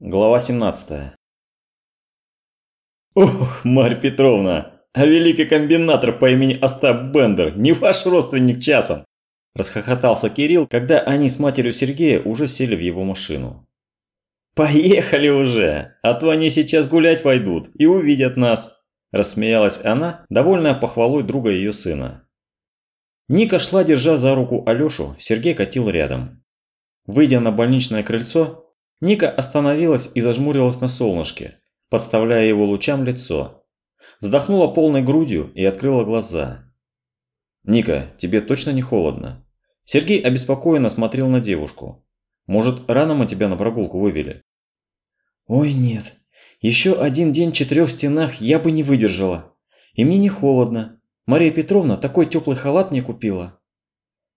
Глава 17 «Ох, Марь Петровна, а великий комбинатор по имени Остап Бендер не ваш родственник часом!» Расхохотался Кирилл, когда они с матерью Сергея уже сели в его машину. «Поехали уже, а то они сейчас гулять войдут и увидят нас!» Рассмеялась она, довольная похвалой друга ее сына. Ника шла, держа за руку Алешу, Сергей катил рядом. Выйдя на больничное крыльцо, Ника остановилась и зажмурилась на солнышке, подставляя его лучам лицо. Вздохнула полной грудью и открыла глаза. «Ника, тебе точно не холодно?» Сергей обеспокоенно смотрел на девушку. «Может, рано мы тебя на прогулку вывели?» «Ой, нет. Еще один день в четырех стенах я бы не выдержала. И мне не холодно. Мария Петровна такой теплый халат мне купила».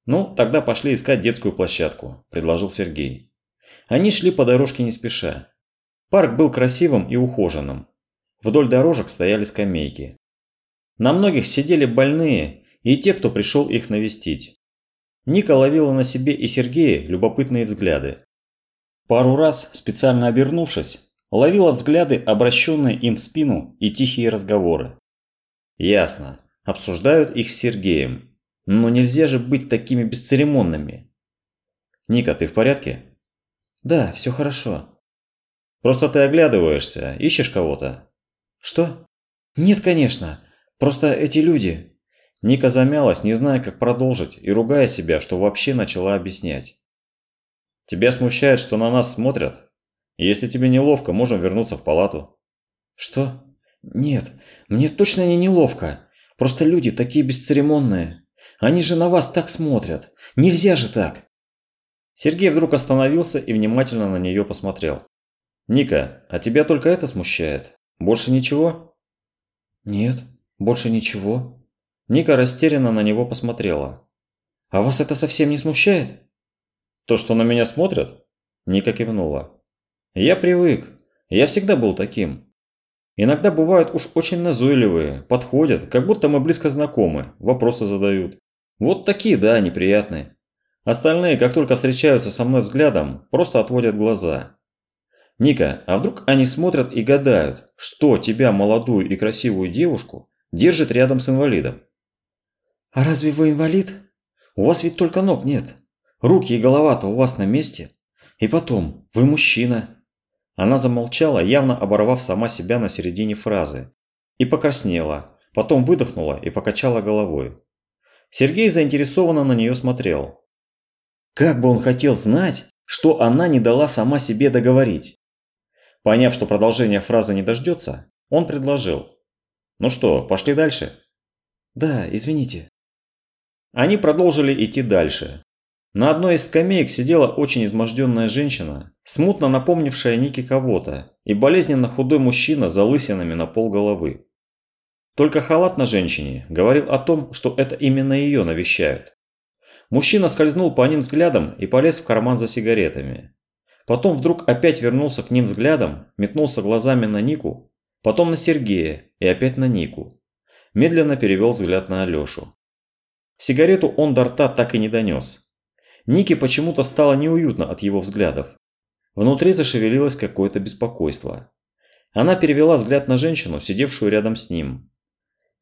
«Ну, тогда пошли искать детскую площадку», – предложил Сергей. Они шли по дорожке не спеша. Парк был красивым и ухоженным. Вдоль дорожек стояли скамейки. На многих сидели больные и те, кто пришел их навестить. Ника ловила на себе и Сергея любопытные взгляды. Пару раз, специально обернувшись, ловила взгляды, обращенные им в спину и тихие разговоры. Ясно, обсуждают их с Сергеем. Но нельзя же быть такими бесцеремонными. «Ника, ты в порядке?» Да, все хорошо. Просто ты оглядываешься, ищешь кого-то. Что? Нет, конечно. Просто эти люди. Ника замялась, не зная, как продолжить, и ругая себя, что вообще начала объяснять. Тебя смущает, что на нас смотрят? Если тебе неловко, можем вернуться в палату. Что? Нет, мне точно не неловко. Просто люди такие бесцеремонные. Они же на вас так смотрят. Нельзя же так. Сергей вдруг остановился и внимательно на нее посмотрел. «Ника, а тебя только это смущает? Больше ничего?» «Нет, больше ничего». Ника растерянно на него посмотрела. «А вас это совсем не смущает?» «То, что на меня смотрят?» Ника кивнула. «Я привык. Я всегда был таким. Иногда бывают уж очень назойливые, подходят, как будто мы близко знакомы, вопросы задают. Вот такие, да, неприятные. Остальные, как только встречаются со мной взглядом, просто отводят глаза. Ника, а вдруг они смотрят и гадают, что тебя, молодую и красивую девушку, держит рядом с инвалидом? А разве вы инвалид? У вас ведь только ног нет. Руки и голова-то у вас на месте. И потом, вы мужчина. Она замолчала, явно оборвав сама себя на середине фразы. И покраснела, потом выдохнула и покачала головой. Сергей заинтересованно на нее смотрел. Как бы он хотел знать, что она не дала сама себе договорить. Поняв, что продолжение фразы не дождется, он предложил. «Ну что, пошли дальше?» «Да, извините». Они продолжили идти дальше. На одной из скамеек сидела очень изможденная женщина, смутно напомнившая Нике кого-то, и болезненно худой мужчина с залысинами на пол головы. Только халат на женщине говорил о том, что это именно ее навещают. Мужчина скользнул по ним взглядом и полез в карман за сигаретами. Потом вдруг опять вернулся к ним взглядом, метнулся глазами на Нику, потом на Сергея и опять на Нику. Медленно перевел взгляд на Алешу. Сигарету он до рта так и не донес. Нике почему-то стало неуютно от его взглядов. Внутри зашевелилось какое-то беспокойство. Она перевела взгляд на женщину, сидевшую рядом с ним.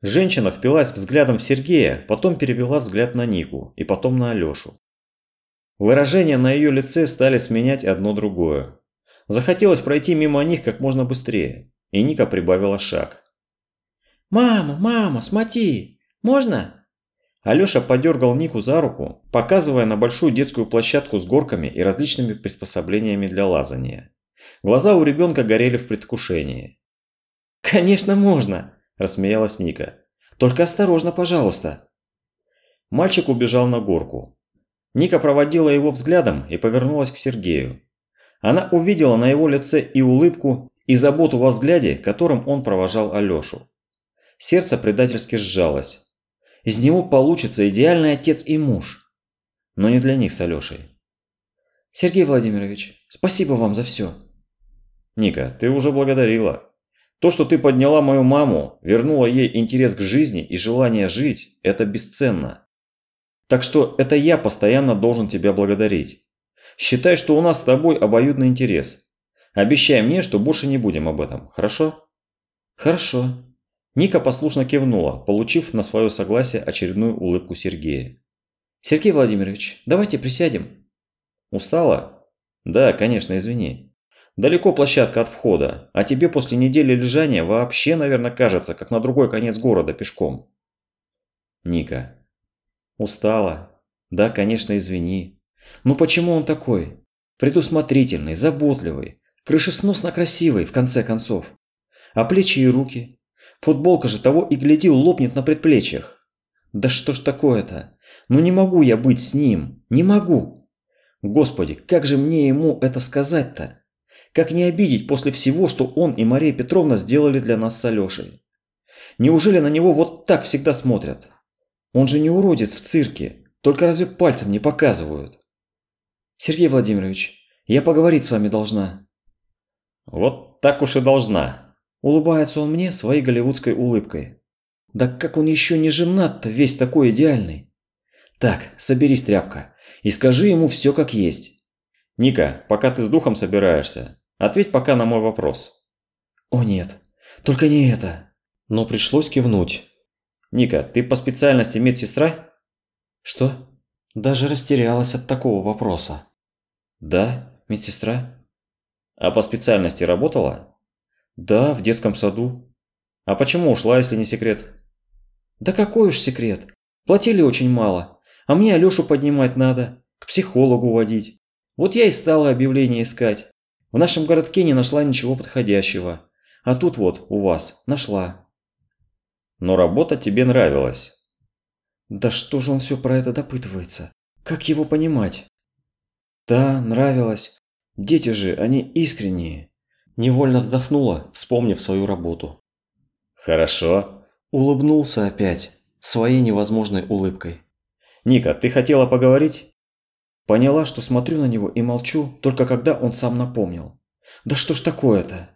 Женщина впилась взглядом в Сергея, потом перевела взгляд на Нику и потом на Алешу. Выражения на ее лице стали сменять одно другое. Захотелось пройти мимо них как можно быстрее, и Ника прибавила шаг. «Мама, мама, смотри! Можно?» Алеша подергал Нику за руку, показывая на большую детскую площадку с горками и различными приспособлениями для лазания. Глаза у ребенка горели в предвкушении. «Конечно можно!» рассмеялась Ника. «Только осторожно, пожалуйста». Мальчик убежал на горку. Ника проводила его взглядом и повернулась к Сергею. Она увидела на его лице и улыбку, и заботу во взгляде, которым он провожал Алешу. Сердце предательски сжалось. Из него получится идеальный отец и муж. Но не для них с Алешей. «Сергей Владимирович, спасибо вам за все». «Ника, ты уже благодарила», то, что ты подняла мою маму, вернула ей интерес к жизни и желание жить, это бесценно. Так что это я постоянно должен тебя благодарить. Считай, что у нас с тобой обоюдный интерес. Обещай мне, что больше не будем об этом, хорошо? Хорошо. Ника послушно кивнула, получив на свое согласие очередную улыбку Сергея. Сергей Владимирович, давайте присядем. Устала? Да, конечно, извини. Далеко площадка от входа, а тебе после недели лежания вообще, наверное, кажется, как на другой конец города пешком. Ника. Устала? Да, конечно, извини. Ну почему он такой? Предусмотрительный, заботливый, крышесносно красивый, в конце концов. А плечи и руки? Футболка же того и глядел лопнет на предплечьях. Да что ж такое-то? Ну не могу я быть с ним, не могу. Господи, как же мне ему это сказать-то? Как не обидеть после всего, что он и Мария Петровна сделали для нас с Алешей? Неужели на него вот так всегда смотрят? Он же не уродец в цирке, только разве пальцем не показывают? Сергей Владимирович, я поговорить с вами должна. Вот так уж и должна. Улыбается он мне своей голливудской улыбкой. Да как он еще не женат-то весь такой идеальный? Так, соберись, тряпка, и скажи ему все как есть. Ника, пока ты с духом собираешься, ответь пока на мой вопрос. О нет, только не это. Но пришлось кивнуть. Ника, ты по специальности медсестра? Что? Даже растерялась от такого вопроса. Да, медсестра. А по специальности работала? Да, в детском саду. А почему ушла, если не секрет? Да какой уж секрет. Платили очень мало. А мне Алёшу поднимать надо, к психологу водить. Вот я и стала объявление искать. В нашем городке не нашла ничего подходящего. А тут вот, у вас, нашла. Но работа тебе нравилась. Да что же он все про это допытывается? Как его понимать? Да, нравилось. Дети же, они искренние. Невольно вздохнула, вспомнив свою работу. Хорошо. Улыбнулся опять, своей невозможной улыбкой. Ника, ты хотела поговорить? Поняла, что смотрю на него и молчу, только когда он сам напомнил. Да что ж такое-то?